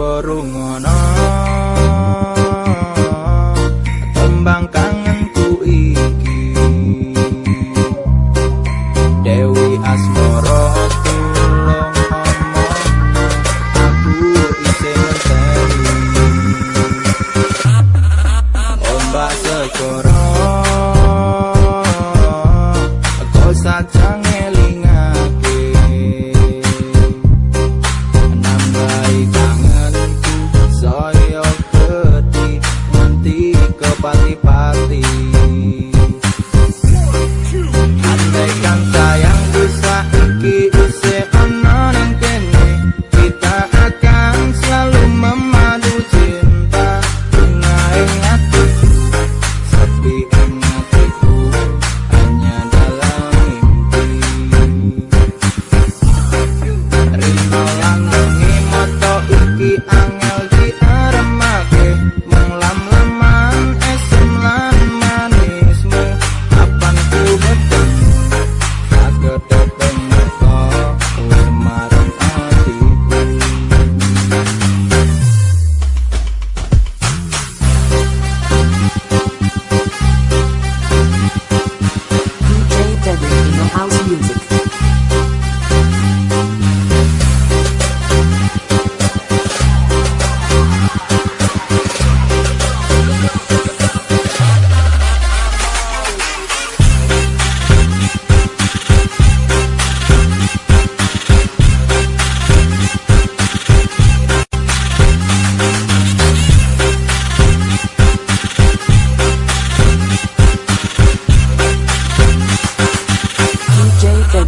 perungono tembang kangenku iki. Dewi Asmoro tulung omono aku isi ngerteni ombak sekorong di kepati-pati.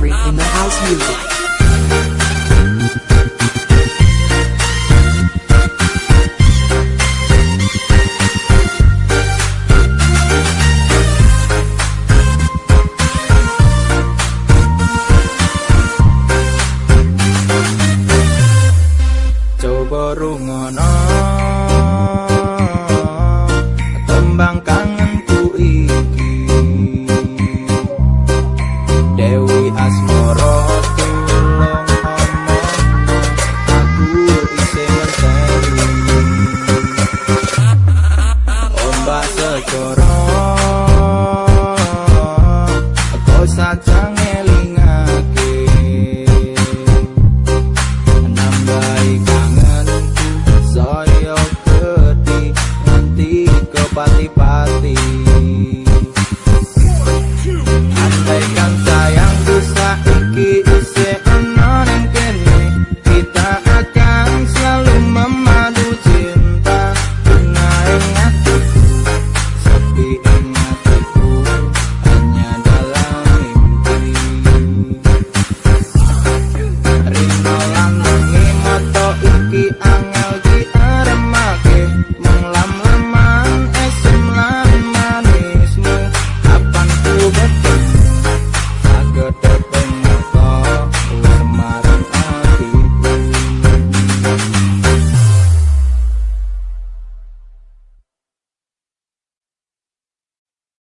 in the house music. Coba rungono Pati pati.